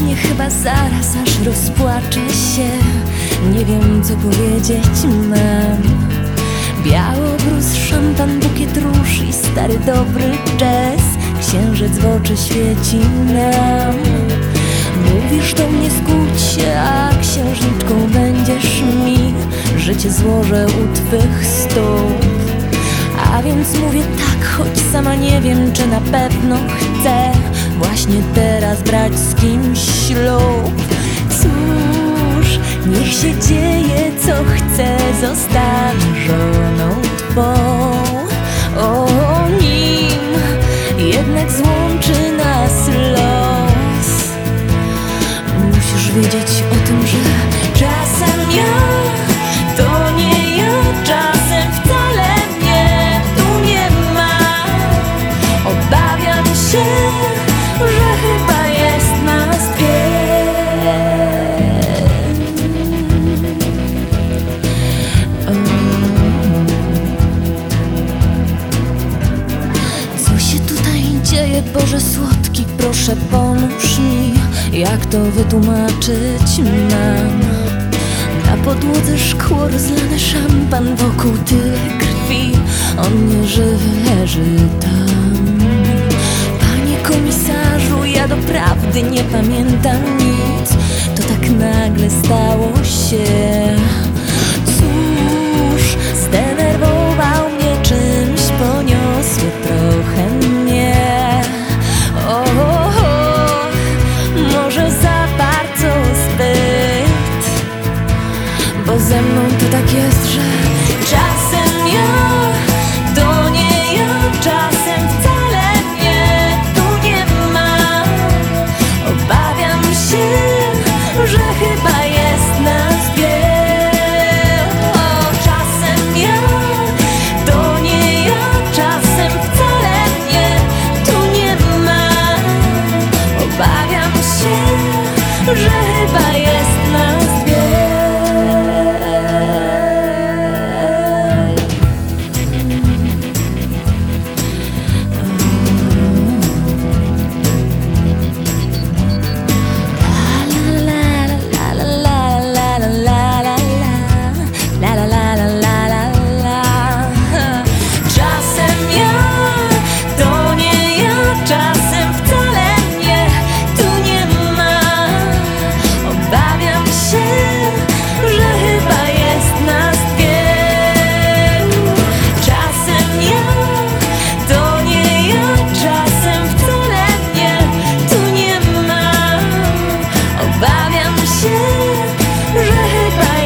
zacznie chyba zaraz, aż rozpłaczę się. Nie wiem co powiedzieć mam. Białobrus, szampan, bukiet róż i stary dobry jazz. Księżyc w oczy świeci nam. Mówisz do mnie skłóć się, a księżniczką będziesz mi. Życie złożę u twych stóp. A więc mówię tak, choć sama nie wiem, czy na pewno chcę Właśnie teraz brać z kimś ślub. Cóż, niech się dzieje co chce, zostanę żoną twą proszę pomóż mi Jak to wytłumaczyć mam Na podłodze szkło rozlane szampan Wokół tyle krwi. On nieżywy leży tam. Panie komisarzu, ja doprawdy nie pamiętam nic. To tak nagle stało się że chyba ja 那些，黑白。